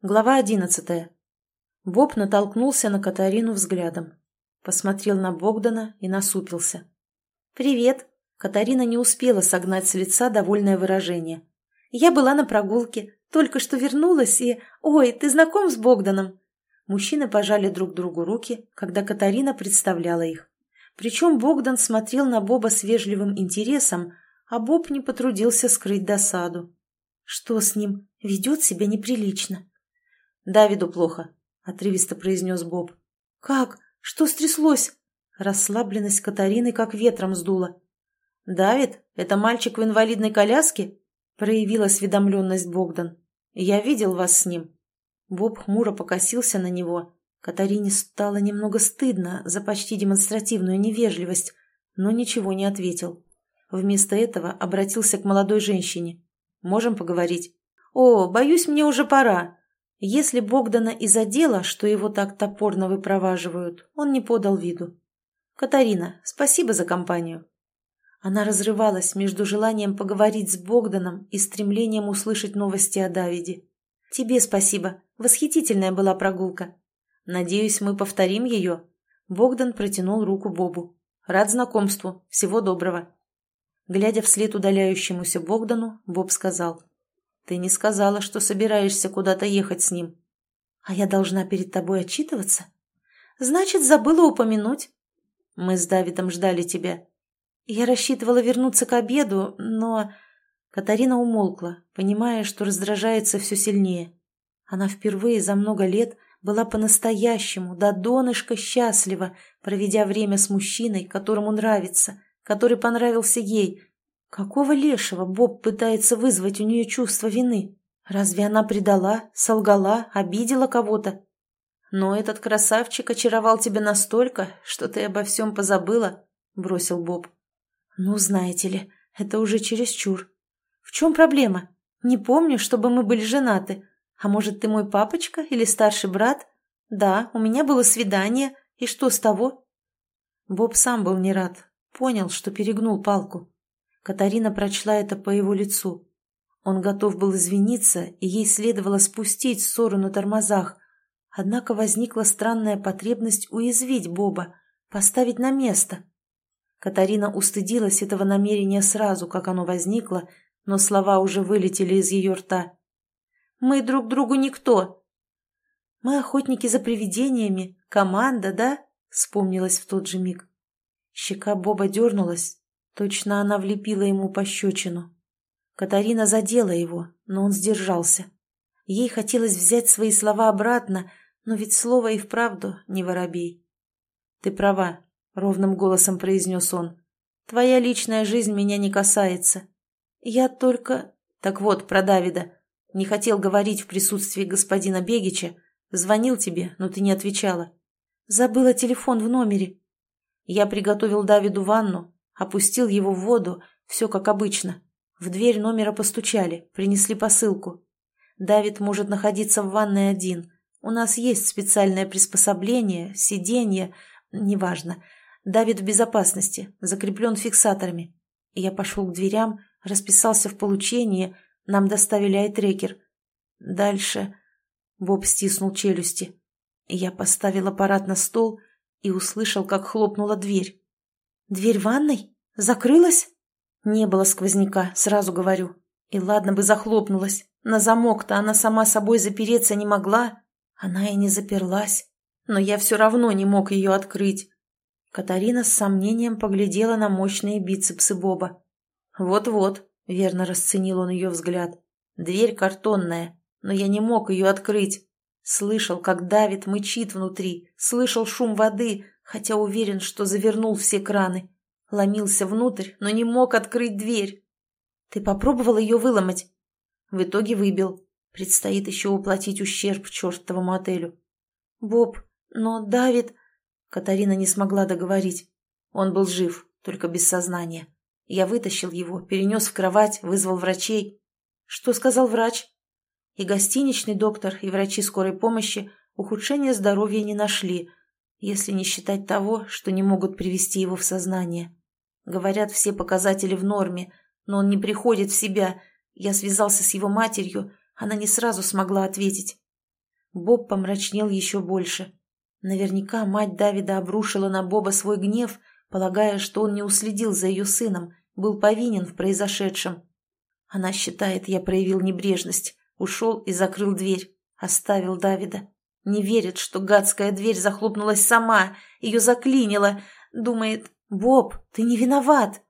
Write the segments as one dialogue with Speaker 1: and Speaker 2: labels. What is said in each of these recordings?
Speaker 1: Глава одиннадцатая. Боб натолкнулся на Катарину взглядом. Посмотрел на Богдана и насупился. «Привет!» Катарина не успела согнать с лица довольное выражение. «Я была на прогулке, только что вернулась и... Ой, ты знаком с Богданом?» Мужчины пожали друг другу руки, когда Катарина представляла их. Причем Богдан смотрел на Боба с вежливым интересом, а Боб не потрудился скрыть досаду. Что с ним? Ведет себя неприлично. «Давиду плохо», — отрывисто произнес Боб. «Как? Что стряслось?» Расслабленность Катарины как ветром сдула. «Давид? Это мальчик в инвалидной коляске?» — проявила осведомленность Богдан. «Я видел вас с ним». Боб хмуро покосился на него. Катарине стало немного стыдно за почти демонстративную невежливость, но ничего не ответил. Вместо этого обратился к молодой женщине. «Можем поговорить?» «О, боюсь, мне уже пора. Если Богдана и задело, что его так топорно выпроваживают, он не подал виду. «Катарина, спасибо за компанию». Она разрывалась между желанием поговорить с Богданом и стремлением услышать новости о Давиде. «Тебе спасибо. Восхитительная была прогулка. Надеюсь, мы повторим ее». Богдан протянул руку Бобу. «Рад знакомству. Всего доброго». Глядя вслед удаляющемуся Богдану, Боб сказал. Ты не сказала, что собираешься куда-то ехать с ним. А я должна перед тобой отчитываться? Значит, забыла упомянуть. Мы с Давидом ждали тебя. Я рассчитывала вернуться к обеду, но... Катарина умолкла, понимая, что раздражается все сильнее. Она впервые за много лет была по-настоящему, до донышка счастлива, проведя время с мужчиной, которому нравится, который понравился ей, Какого лешего Боб пытается вызвать у нее чувство вины? Разве она предала, солгала, обидела кого-то? Но этот красавчик очаровал тебя настолько, что ты обо всем позабыла, — бросил Боб. Ну, знаете ли, это уже чересчур. В чем проблема? Не помню, чтобы мы были женаты. А может, ты мой папочка или старший брат? Да, у меня было свидание, и что с того? Боб сам был не рад, понял, что перегнул палку. Катарина прочла это по его лицу. Он готов был извиниться, и ей следовало спустить ссору на тормозах. Однако возникла странная потребность уязвить Боба, поставить на место. Катарина устыдилась этого намерения сразу, как оно возникло, но слова уже вылетели из ее рта. «Мы друг другу никто!» «Мы охотники за привидениями, команда, да?» — вспомнилась в тот же миг. Щека Боба дернулась, Точно она влепила ему пощечину. Катарина задела его, но он сдержался. Ей хотелось взять свои слова обратно, но ведь слово и вправду не воробей. «Ты права», — ровным голосом произнес он. «Твоя личная жизнь меня не касается. Я только...» «Так вот, про Давида. Не хотел говорить в присутствии господина Бегича. Звонил тебе, но ты не отвечала. Забыла телефон в номере. Я приготовил Давиду ванну, Опустил его в воду, все как обычно. В дверь номера постучали, принесли посылку. Давид может находиться в ванной один. У нас есть специальное приспособление, сиденье, неважно. Давид в безопасности, закреплен фиксаторами. Я пошел к дверям, расписался в получении, нам доставили айтрекер. Дальше... Боб стиснул челюсти. Я поставил аппарат на стол и услышал, как хлопнула дверь. «Дверь ванной? Закрылась?» Не было сквозняка, сразу говорю. И ладно бы захлопнулась. На замок-то она сама собой запереться не могла. Она и не заперлась. Но я все равно не мог ее открыть. Катарина с сомнением поглядела на мощные бицепсы Боба. «Вот-вот», — верно расценил он ее взгляд. «Дверь картонная, но я не мог ее открыть. Слышал, как давит, мычит внутри, слышал шум воды, хотя уверен, что завернул все краны. Ломился внутрь, но не мог открыть дверь. Ты попробовал ее выломать? В итоге выбил. Предстоит еще уплатить ущерб чертовому отелю. Боб, но Давид... Катарина не смогла договорить. Он был жив, только без сознания. Я вытащил его, перенес в кровать, вызвал врачей. Что сказал врач? И гостиничный доктор, и врачи скорой помощи ухудшения здоровья не нашли, если не считать того, что не могут привести его в сознание. Говорят, все показатели в норме, но он не приходит в себя. Я связался с его матерью, она не сразу смогла ответить. Боб помрачнел еще больше. Наверняка мать Давида обрушила на Боба свой гнев, полагая, что он не уследил за ее сыном, был повинен в произошедшем. Она считает, я проявил небрежность, ушел и закрыл дверь, оставил Давида. Не верит, что гадская дверь захлопнулась сама, ее заклинило. Думает, «Боб, ты не виноват!»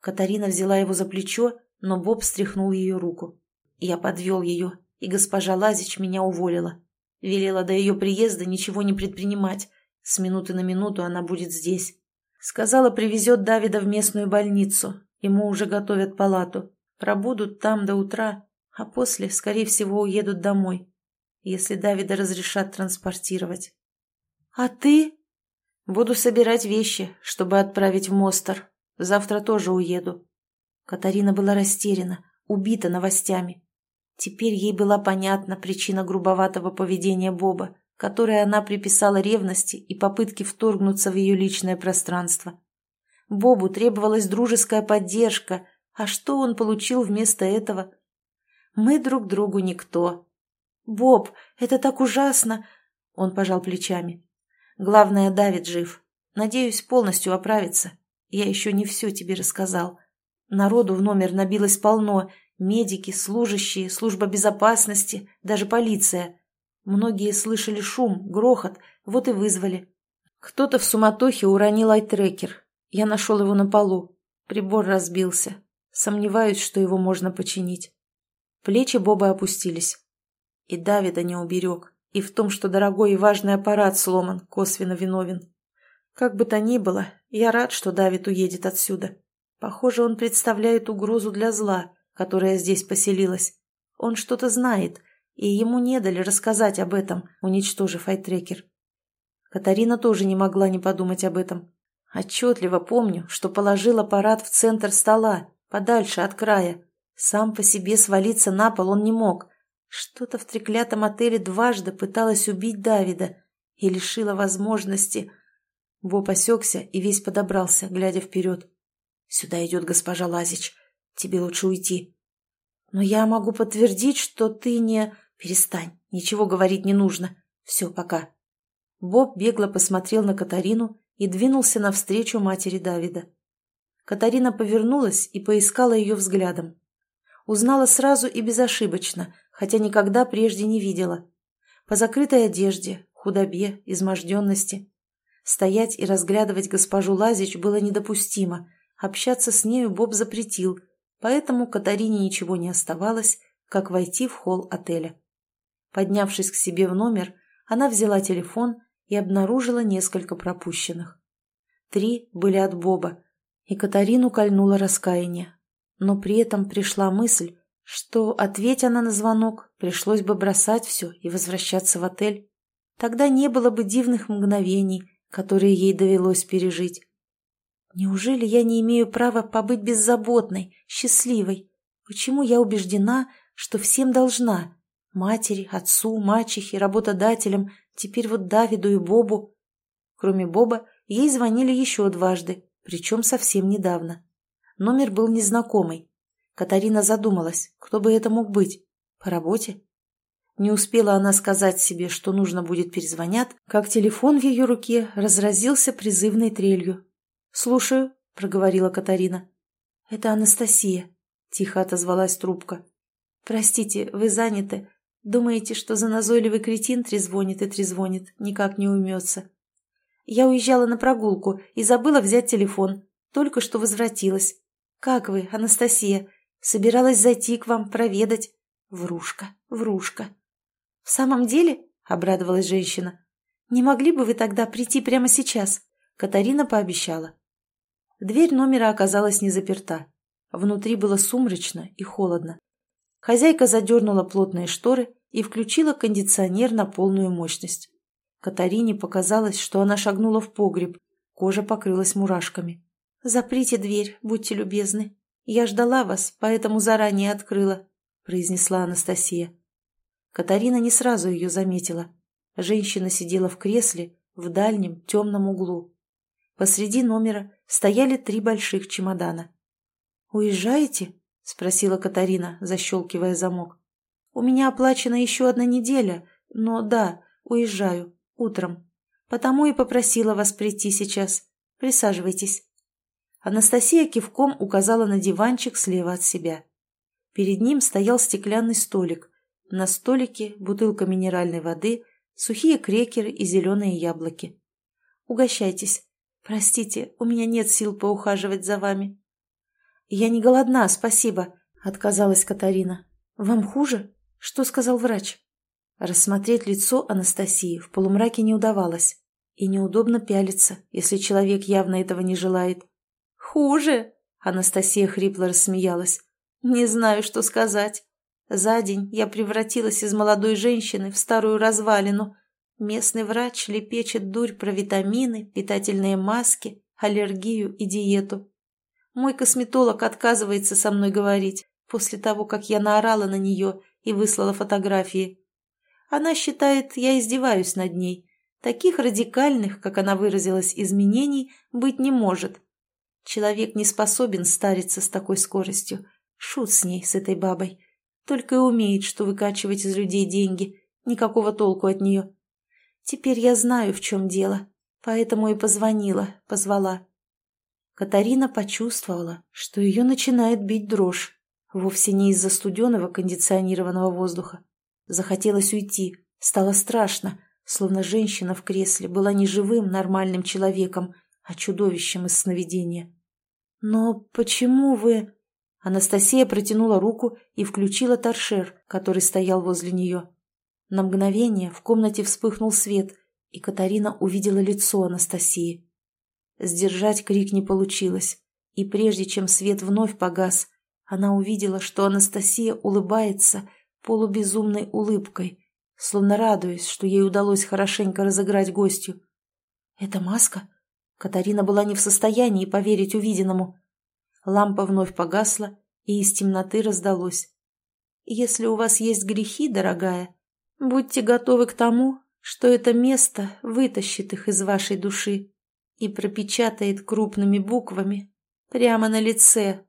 Speaker 1: Катарина взяла его за плечо, но Боб стряхнул ее руку. Я подвел ее, и госпожа Лазич меня уволила. Велела до ее приезда ничего не предпринимать. С минуты на минуту она будет здесь. Сказала, привезет Давида в местную больницу. Ему уже готовят палату. Пробудут там до утра, а после, скорее всего, уедут домой, если Давида разрешат транспортировать. «А ты?» «Буду собирать вещи, чтобы отправить в Мостер. Завтра тоже уеду». Катарина была растеряна, убита новостями. Теперь ей была понятна причина грубоватого поведения Боба, которое она приписала ревности и попытке вторгнуться в ее личное пространство. Бобу требовалась дружеская поддержка, а что он получил вместо этого? Мы друг другу никто. «Боб, это так ужасно!» Он пожал плечами. «Главное, Давид жив. Надеюсь, полностью оправится. Я еще не все тебе рассказал. Народу в номер набилось полно, Медики, служащие, служба безопасности, даже полиция. Многие слышали шум, грохот, вот и вызвали. Кто-то в суматохе уронил айтрекер. Я нашел его на полу. Прибор разбился. Сомневаюсь, что его можно починить. Плечи Боба опустились. И Давида не уберег. И в том, что дорогой и важный аппарат сломан, косвенно виновен. Как бы то ни было, я рад, что Давид уедет отсюда. Похоже, он представляет угрозу для зла, которая здесь поселилась. Он что-то знает, и ему не дали рассказать об этом, уничтожив айтрекер. Катарина тоже не могла не подумать об этом. Отчетливо помню, что положил аппарат в центр стола, подальше от края. Сам по себе свалиться на пол он не мог. Что-то в треклятом отеле дважды пыталась убить Давида и лишила возможности. Боб осекся и весь подобрался, глядя вперед. «Сюда идет госпожа Лазич. Тебе лучше уйти. Но я могу подтвердить, что ты не... Перестань, ничего говорить не нужно. Все, пока. Боб бегло посмотрел на Катарину и двинулся навстречу матери Давида. Катарина повернулась и поискала ее взглядом. Узнала сразу и безошибочно, хотя никогда прежде не видела. По закрытой одежде, худобе, изможденности. Стоять и разглядывать госпожу Лазич было недопустимо. Общаться с нею Боб запретил – поэтому Катарине ничего не оставалось, как войти в холл отеля. Поднявшись к себе в номер, она взяла телефон и обнаружила несколько пропущенных. Три были от Боба, и Катарину кольнуло раскаяние. Но при этом пришла мысль, что, ответя она на звонок, пришлось бы бросать все и возвращаться в отель. Тогда не было бы дивных мгновений, которые ей довелось пережить. Неужели я не имею права побыть беззаботной, счастливой? Почему я убеждена, что всем должна? Матери, отцу, мачехе, работодателям, теперь вот Давиду и Бобу. Кроме Боба, ей звонили еще дважды, причем совсем недавно. Номер был незнакомый. Катарина задумалась, кто бы это мог быть. По работе? Не успела она сказать себе, что нужно будет перезвонят, как телефон в ее руке разразился призывной трелью. «Слушаю», — проговорила Катарина. «Это Анастасия», — тихо отозвалась трубка. «Простите, вы заняты. Думаете, что за назойливый кретин трезвонит и трезвонит, никак не уймется. Я уезжала на прогулку и забыла взять телефон. Только что возвратилась. Как вы, Анастасия? Собиралась зайти к вам проведать. Врушка, врушка». «В самом деле?» — обрадовалась женщина. «Не могли бы вы тогда прийти прямо сейчас?» Катарина пообещала. Дверь номера оказалась не заперта. Внутри было сумрачно и холодно. Хозяйка задернула плотные шторы и включила кондиционер на полную мощность. Катарине показалось, что она шагнула в погреб. Кожа покрылась мурашками. «Заприте дверь, будьте любезны. Я ждала вас, поэтому заранее открыла», — произнесла Анастасия. Катарина не сразу ее заметила. Женщина сидела в кресле в дальнем темном углу. Посреди номера стояли три больших чемодана. «Уезжаете?» – спросила Катарина, защелкивая замок. «У меня оплачена еще одна неделя. Но да, уезжаю. Утром. Потому и попросила вас прийти сейчас. Присаживайтесь». Анастасия кивком указала на диванчик слева от себя. Перед ним стоял стеклянный столик. На столике бутылка минеральной воды, сухие крекеры и зеленые яблоки. «Угощайтесь. Простите, у меня нет сил поухаживать за вами». «Я не голодна, спасибо», — отказалась Катарина. «Вам хуже? Что сказал врач?» Рассмотреть лицо Анастасии в полумраке не удавалось. И неудобно пялиться, если человек явно этого не желает. «Хуже!» — Анастасия хрипло рассмеялась. «Не знаю, что сказать. За день я превратилась из молодой женщины в старую развалину. Местный врач лепечет дурь про витамины, питательные маски, аллергию и диету. Мой косметолог отказывается со мной говорить после того, как я наорала на нее и выслала фотографии. Она считает, я издеваюсь над ней. Таких радикальных, как она выразилась, изменений быть не может. Человек не способен стариться с такой скоростью. Шут с ней, с этой бабой. Только и умеет, что выкачивать из людей деньги. Никакого толку от нее. Теперь я знаю, в чем дело. Поэтому и позвонила, позвала. Катарина почувствовала, что ее начинает бить дрожь. Вовсе не из-за студеного кондиционированного воздуха. Захотелось уйти. Стало страшно, словно женщина в кресле была не живым нормальным человеком, а чудовищем из сновидения. «Но почему вы...» Анастасия протянула руку и включила торшер, который стоял возле нее. На мгновение в комнате вспыхнул свет, и Катарина увидела лицо Анастасии. Сдержать крик не получилось, и прежде чем свет вновь погас, она увидела, что Анастасия улыбается полубезумной улыбкой, словно радуясь, что ей удалось хорошенько разыграть гостью. «Это маска?» Катарина была не в состоянии поверить увиденному. Лампа вновь погасла, и из темноты раздалось. «Если у вас есть грехи, дорогая, будьте готовы к тому, что это место вытащит их из вашей души и пропечатает крупными буквами прямо на лице